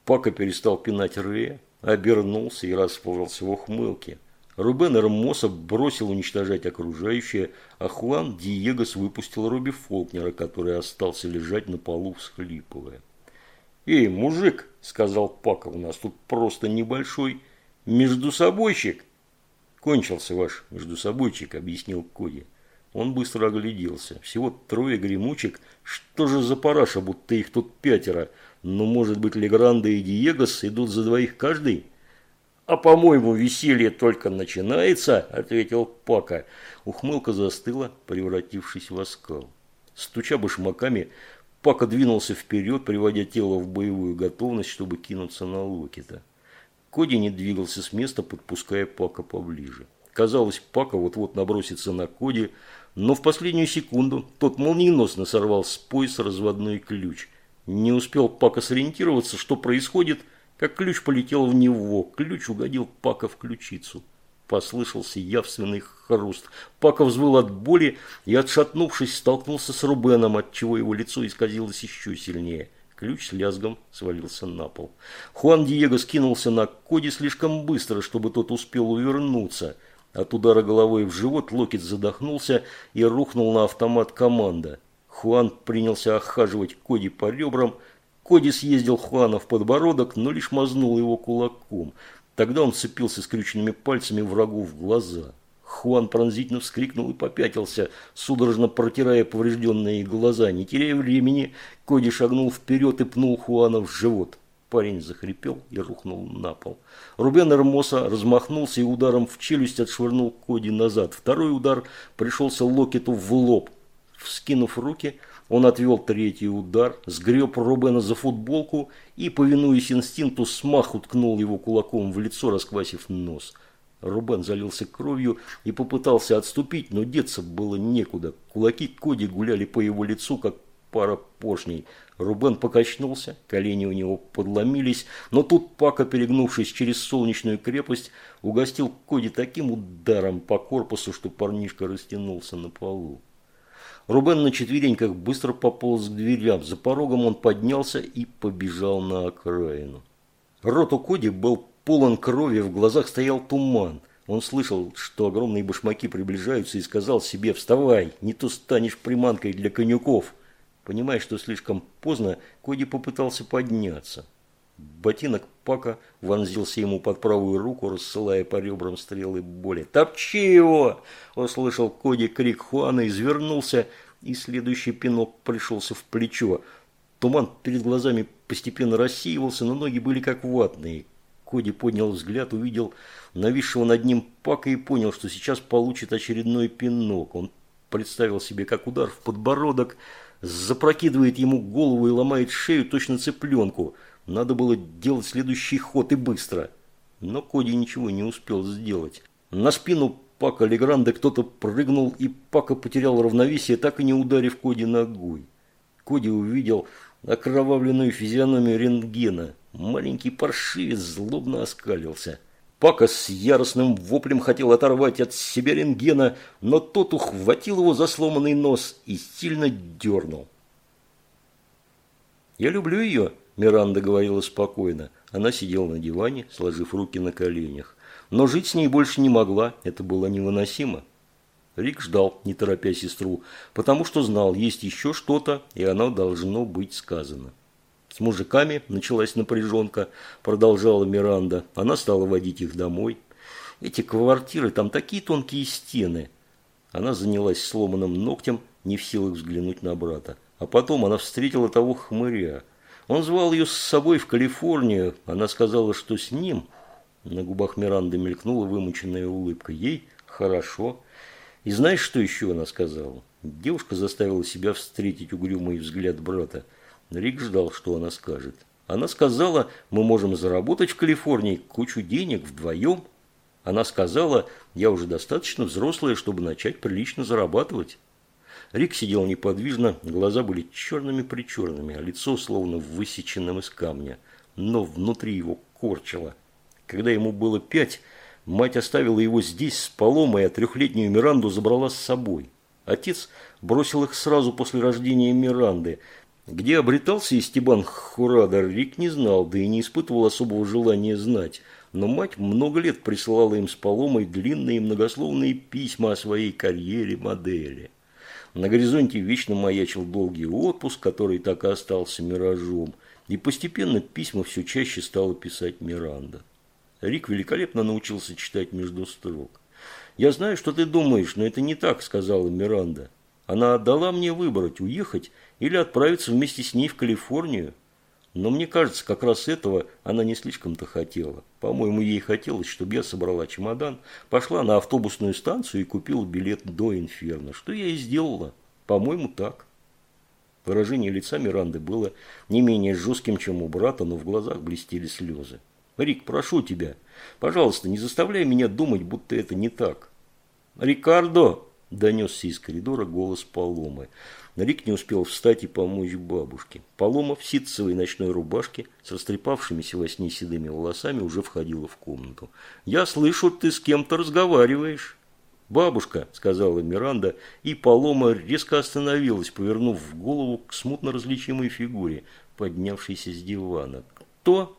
Пака перестал пинать Рэя, обернулся и расплылся в ухмылке. Рубен Эрмоса бросил уничтожать окружающее, а Хуан Диегос выпустил Робби Фолкнера, который остался лежать на полу, всхлипывая. «Эй, мужик!» – сказал Пака, – «у нас тут просто небольшой междусобойчик». «Кончился ваш междусобойчик», – объяснил Коди. Он быстро огляделся. Всего трое гремучек. Что же за параша, будто их тут пятеро? Но, может быть, Легранда и Диегос идут за двоих каждый? «А, по-моему, веселье только начинается», – ответил Пака. Ухмылка застыла, превратившись в оскал. Стуча башмаками, Пака двинулся вперед, приводя тело в боевую готовность, чтобы кинуться на Локита. Коди не двигался с места, подпуская Пака поближе. Казалось, Пака вот-вот набросится на Коди, но в последнюю секунду тот молниеносно сорвал с пояса разводной ключ. Не успел Пака сориентироваться, что происходит – как ключ полетел в него, ключ угодил Пака в ключицу. Послышался явственный хруст. Пака взвыл от боли и, отшатнувшись, столкнулся с Рубеном, отчего его лицо исказилось еще сильнее. Ключ с лязгом свалился на пол. Хуан Диего скинулся на Коди слишком быстро, чтобы тот успел увернуться. От удара головой в живот Локет задохнулся и рухнул на автомат команда. Хуан принялся охаживать Коди по ребрам, Коди съездил Хуана в подбородок, но лишь мазнул его кулаком. Тогда он цепился скрюченными пальцами врагу в глаза. Хуан пронзительно вскрикнул и попятился, судорожно протирая поврежденные глаза. Не теряя времени, Коди шагнул вперед и пнул Хуана в живот. Парень захрипел и рухнул на пол. Рубен Эрмоса размахнулся и ударом в челюсть отшвырнул Коди назад. Второй удар пришелся Локету в лоб. Вскинув руки, он отвел третий удар, сгреб Рубена за футболку и, повинуясь инстинкту, смах уткнул его кулаком в лицо, расквасив нос. Рубен залился кровью и попытался отступить, но деться было некуда. Кулаки Коди гуляли по его лицу, как пара поршней. Рубен покачнулся, колени у него подломились, но тут Пака, перегнувшись через солнечную крепость, угостил Коди таким ударом по корпусу, что парнишка растянулся на полу. Рубен на четвереньках быстро пополз к дверям. За порогом он поднялся и побежал на окраину. Рот у Коди был полон крови, в глазах стоял туман. Он слышал, что огромные башмаки приближаются и сказал себе «Вставай, не то станешь приманкой для конюков». Понимая, что слишком поздно, Коди попытался подняться. Ботинок Пака вонзился ему под правую руку, рассылая по ребрам стрелы боли. «Топчи его!» – услышал Коди крик Хуана, извернулся, и следующий пинок пришелся в плечо. Туман перед глазами постепенно рассеивался, но ноги были как ватные. Коди поднял взгляд, увидел нависшего над ним Пака и понял, что сейчас получит очередной пинок. Он представил себе, как удар в подбородок запрокидывает ему голову и ломает шею точно цыпленку – надо было делать следующий ход и быстро. Но Коди ничего не успел сделать. На спину Пака Легранде кто-то прыгнул, и Пака потерял равновесие, так и не ударив Коди ногой. Коди увидел окровавленную физиономию рентгена. Маленький паршивец злобно оскалился. Пака с яростным воплем хотел оторвать от себя рентгена, но тот ухватил его за сломанный нос и сильно дернул. «Я люблю ее», – Миранда говорила спокойно. Она сидела на диване, сложив руки на коленях. Но жить с ней больше не могла, это было невыносимо. Рик ждал, не торопя сестру, потому что знал, есть еще что-то, и оно должно быть сказано. С мужиками началась напряженка, продолжала Миранда. Она стала водить их домой. Эти квартиры, там такие тонкие стены. Она занялась сломанным ногтем, не в силах взглянуть на брата. А потом она встретила того хмыря. Он звал ее с собой в Калифорнию. Она сказала, что с ним... На губах Миранды мелькнула вымученная улыбка. Ей хорошо. И знаешь, что еще она сказала? Девушка заставила себя встретить угрюмый взгляд брата. Рик ждал, что она скажет. Она сказала, мы можем заработать в Калифорнии кучу денег вдвоем. Она сказала, я уже достаточно взрослая, чтобы начать прилично зарабатывать. Рик сидел неподвижно, глаза были черными-причерными, а лицо словно высеченным из камня. Но внутри его корчило. Когда ему было пять, мать оставила его здесь с поломой, а трехлетнюю Миранду забрала с собой. Отец бросил их сразу после рождения Миранды – где обретался Истебан Хурадар, Рик не знал, да и не испытывал особого желания знать. Но мать много лет присылала им с поломой длинные многословные письма о своей карьере модели. На горизонте вечно маячил долгий отпуск, который так и остался миражом. И постепенно письма все чаще стала писать Миранда. Рик великолепно научился читать между строк. «Я знаю, что ты думаешь, но это не так», – сказала Миранда. «Она отдала мне выбрать, уехать или отправиться вместе с ней в Калифорнию. Но мне кажется, как раз этого она не слишком-то хотела. По-моему, ей хотелось, чтобы я собрала чемодан, пошла на автобусную станцию и купила билет до Инферно. Что я и сделала. По-моему, так. Выражение лица Миранды было не менее жестким, чем у брата, но в глазах блестели слезы. «Рик, прошу тебя, пожалуйста, не заставляй меня думать, будто это не так». «Рикардо!» – донесся из коридора голос Паломы. Рик не успел встать и помочь бабушке. Полома в ситцевой ночной рубашке с растрепавшимися во сне седыми волосами уже входила в комнату. «Я слышу, ты с кем-то разговариваешь». «Бабушка», – сказала Миранда, и Полома резко остановилась, повернув голову к смутно различимой фигуре, поднявшейся с дивана. «Кто?»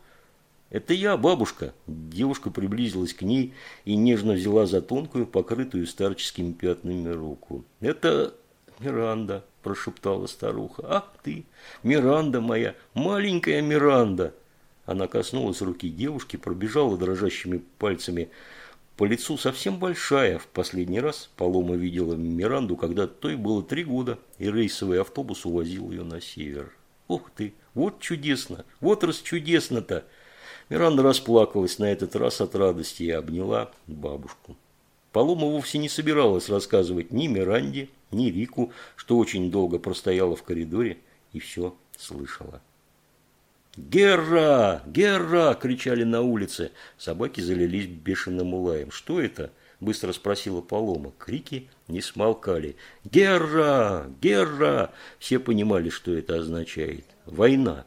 «Это я, бабушка!» Девушка приблизилась к ней и нежно взяла за тонкую, покрытую старческими пятнами руку. «Это Миранда!» прошептала старуха. «Ах ты, Миранда моя, маленькая Миранда!» Она коснулась руки девушки, пробежала дрожащими пальцами по лицу совсем большая. В последний раз Палома видела Миранду, когда той было три года, и рейсовый автобус увозил ее на север. «Ух ты, вот чудесно, вот раз чудесно-то!» Миранда расплакалась на этот раз от радости и обняла бабушку. Палома вовсе не собиралась рассказывать ни Миранде, ни Рику, что очень долго простояла в коридоре и все слышала. «Герра! Герра!» – кричали на улице. Собаки залились бешеным улаем. «Что это?» – быстро спросила Полома. Крики не смолкали. «Герра! Герра!» Все понимали, что это означает. «Война!»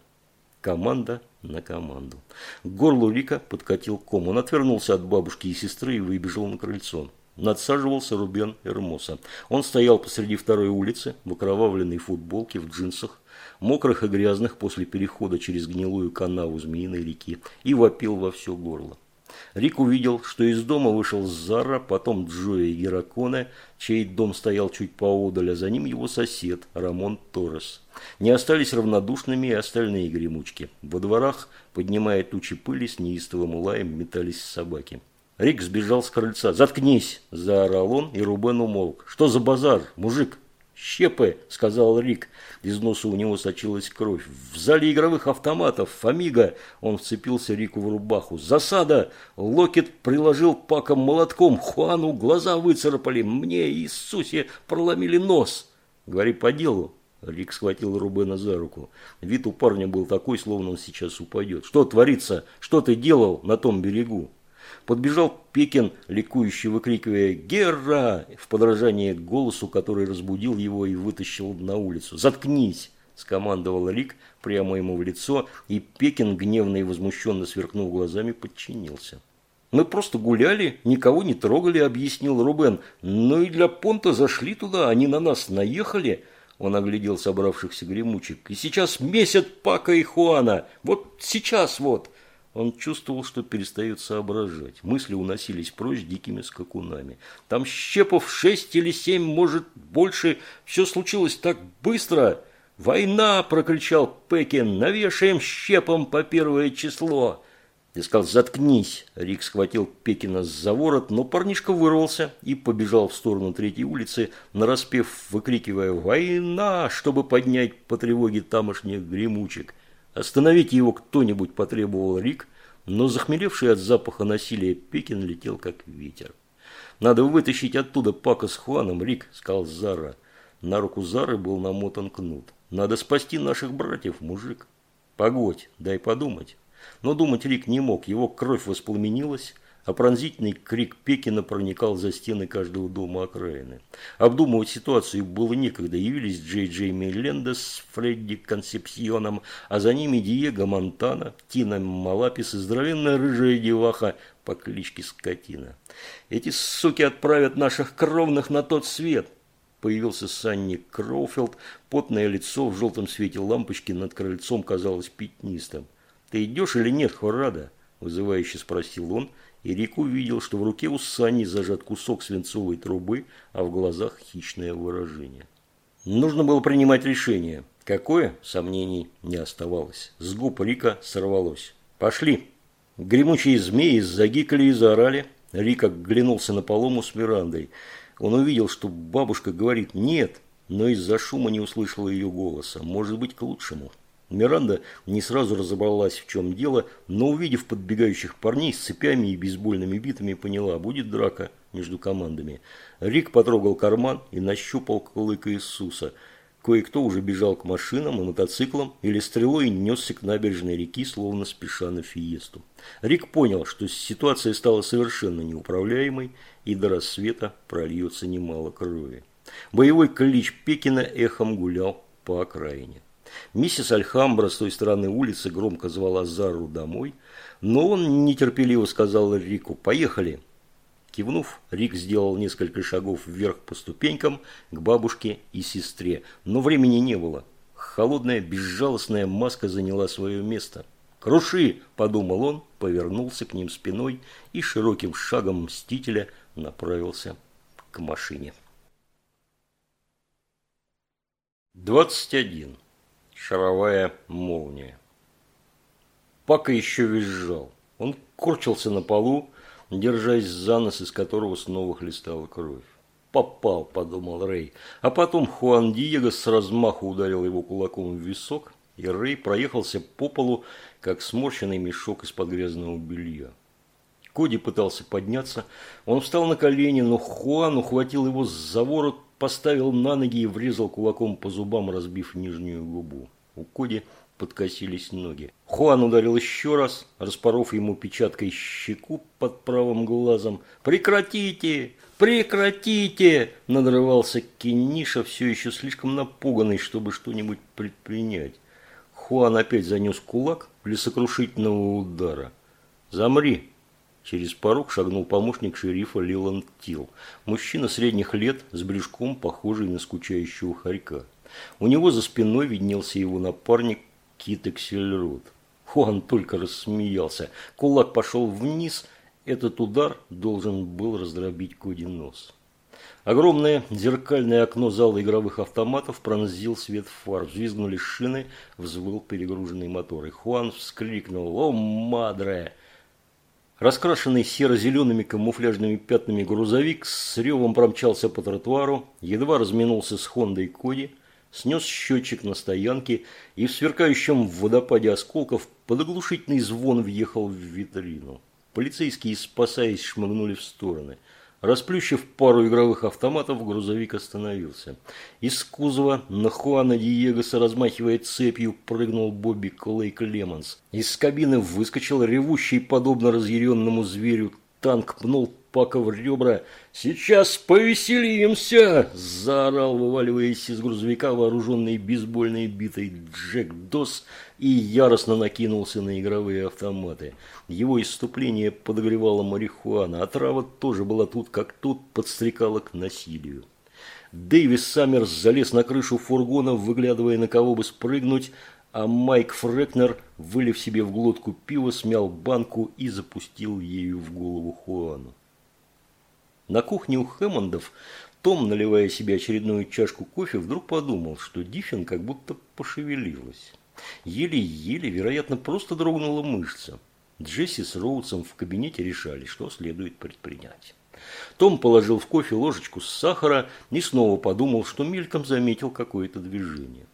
Команда на команду. К горлу Рика подкатил ком. Он отвернулся от бабушки и сестры и выбежал на крыльцо надсаживался Рубен Эрмоса. Он стоял посреди второй улицы в окровавленной футболке, в джинсах, мокрых и грязных после перехода через гнилую канаву Змеиной реки, и вопил во все горло. Рик увидел, что из дома вышел Зара, потом Джоя и Гераконе, чей дом стоял чуть поодаль, а за ним его сосед Рамон Торрес. Не остались равнодушными и остальные гремучки. Во дворах, поднимая тучи пыли, с неистовым улаем метались собаки. Рик сбежал с крыльца. «Заткнись!» – заорал он, и Рубен умолк. «Что за базар, мужик?» «Щепы!» – сказал Рик. Из носа у него сочилась кровь. «В зале игровых автоматов! Фамига!» Он вцепился Рику в рубаху. «Засада!» Локет приложил паком молотком. Хуану глаза выцарапали. Мне, Иисусе, проломили нос. «Говори по делу!» Рик схватил Рубена за руку. Вид у парня был такой, словно он сейчас упадет. «Что творится? Что ты делал на том берегу?» Подбежал Пекин, ликующий, выкрикивая «Герра!» в подражание голосу, который разбудил его и вытащил на улицу. «Заткнись!» – скомандовал Рик прямо ему в лицо, и Пекин, гневно и возмущенно сверкнув глазами, подчинился. «Мы просто гуляли, никого не трогали», – объяснил Рубен. «Ну и для понта зашли туда, они на нас наехали». Он оглядел собравшихся гремучек. «И сейчас месят Пака и Хуана. Вот сейчас вот». Он чувствовал, что перестает соображать. Мысли уносились прочь дикими скакунами. Там щепов шесть или семь, может, больше. Все случилось так быстро. «Война!» – прокричал Пекин. «Навешаем щепом по первое число!» Ты сказал, заткнись. Рик схватил Пекина за ворот, но парнишка вырвался и побежал в сторону третьей улицы, нараспев, выкрикивая «Война!», чтобы поднять по тревоге тамошних гремучек. Остановить его кто-нибудь потребовал Рик, но захмелевший от запаха насилия Пекин летел как ветер. «Надо вытащить оттуда Пака с Хуаном, Рик», – сказал Зара. На руку Зары был намотан кнут. «Надо спасти наших братьев, мужик». «Погодь, дай подумать». Но думать Рик не мог, его кровь воспламенилась, а пронзительный крик Пекина проникал за стены каждого дома окраины. Обдумывать ситуацию было некогда. Явились Джей Джей Мелендес с Фредди Консепсионом, а за ними Диего Монтана, Тина Малапис и здоровенная рыжая деваха по кличке Скотина. Эти суки отправят наших кровных на тот свет. Появился Санни Кроуфилд, потное лицо в желтом свете лампочки над крыльцом казалось пятнистым. «Ты идешь или нет, Хорада?» – вызывающе спросил он, и Рик увидел, что в руке у Сани зажат кусок свинцовой трубы, а в глазах хищное выражение. Нужно было принимать решение. Какое? Сомнений не оставалось. С губ Рика сорвалось. «Пошли!» Гремучие змеи загикали и заорали. Рик оглянулся на полому с Мирандой. Он увидел, что бабушка говорит «нет», но из-за шума не услышал ее голоса. Может быть, к лучшему. Миранда не сразу разобралась, в чем дело, но увидев подбегающих парней с цепями и бейсбольными битами, поняла, будет драка между командами. Рик потрогал карман и нащупал клыка Иисуса. Кое-кто уже бежал к машинам и мотоциклам или стрелой несся к набережной реки, словно спеша на фиесту. Рик понял, что ситуация стала совершенно неуправляемой, и до рассвета прольется немало крови. Боевой клич Пекина эхом гулял по окраине. Миссис Альхамбра с той стороны улицы громко звала Зару домой, но он нетерпеливо сказал Рику «Поехали». Кивнув, Рик сделал несколько шагов вверх по ступенькам к бабушке и сестре, но времени не было. Холодная, безжалостная маска заняла свое место. «Круши!» – подумал он, повернулся к ним спиной и широким шагом мстителя направился к машине. 21. Шаровая молния. Пака еще визжал. Он корчился на полу, держась за нос, из которого снова хлестала кровь. «Попал», – подумал Рэй. А потом Хуан Диего с размаху ударил его кулаком в висок, и Рэй проехался по полу, как сморщенный мешок из-под грязного белья. Коди пытался подняться. Он встал на колени, но Хуан ухватил его за ворот, поставил на ноги и врезал кулаком по зубам, разбив нижнюю губу. У Коди подкосились ноги. Хуан ударил еще раз, распоров ему печаткой щеку под правым глазом. «Прекратите! Прекратите!» – надрывался Кениша, все еще слишком напуганный, чтобы что-нибудь предпринять. Хуан опять занес кулак для сокрушительного удара. «Замри!» Через порог шагнул помощник шерифа Лиланд Тил. Мужчина средних лет с брюшком, похожий на скучающего хорька. У него за спиной виднелся его напарник Кит Эксельрод. Хуан только рассмеялся. Кулак пошел вниз. Этот удар должен был раздробить Коди нос. Огромное зеркальное окно зала игровых автоматов пронзил свет фар. Взвизгнули шины, взвыл перегруженный мотор. И Хуан вскрикнул «О, мадре!» Раскрашенный серо-зелеными камуфляжными пятнами грузовик с ревом промчался по тротуару, едва разминулся с Хондой Коди, снес счетчик на стоянке и в сверкающем водопаде осколков под оглушительный звон въехал в витрину. Полицейские, спасаясь, шмыгнули в стороны – Расплющив пару игровых автоматов, грузовик остановился. Из кузова на Хуана Диегоса, размахивая цепью, прыгнул Бобби Клей Клеманс. Из кабины выскочил ревущий, подобно разъяренному зверю, танк, пнул Пака в ребра. «Сейчас повеселимся!» – заорал, вываливаясь из грузовика, вооруженный бейсбольной битой Джек Дос и яростно накинулся на игровые автоматы. Его исступление подогревала марихуана, а трава тоже была тут, как тут, подстрекала к насилию. Дэвис Саммерс залез на крышу фургона, выглядывая на кого бы спрыгнуть, а Майк Фрекнер, вылив себе в глотку пива, смял банку и запустил ею в голову Хуану. На кухне у Хэммондов Том, наливая себе очередную чашку кофе, вдруг подумал, что Диффин как будто пошевелилась. Еле-еле, вероятно, просто дрогнула мышца. Джесси с Роудсом в кабинете решали, что следует предпринять. Том положил в кофе ложечку с сахара и снова подумал, что мельком заметил какое-то движение.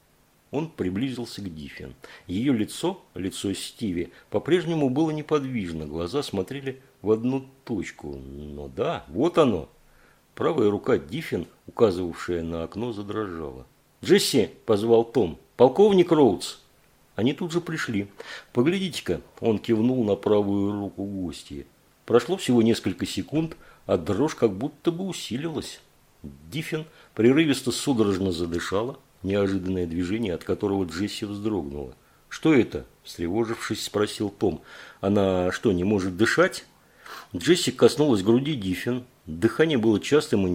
Он приблизился к Диффин. Ее лицо, лицо Стиви, по-прежнему было неподвижно, глаза смотрели в одну точку. Но да, вот оно. Правая рука Диффин, указывавшая на окно, задрожала. «Джесси!» – позвал Том. «Полковник Роудс!» Они тут же пришли. «Поглядите-ка!» – он кивнул на правую руку гостья. Прошло всего несколько секунд, а дрожь как будто бы усилилась. Диффин прерывисто судорожно задышала, неожиданное движение, от которого Джесси вздрогнула. «Что это?» – встревожившись, спросил Том. «Она что, не может дышать?» Джесси коснулась груди Диффин. Дыхание было частым и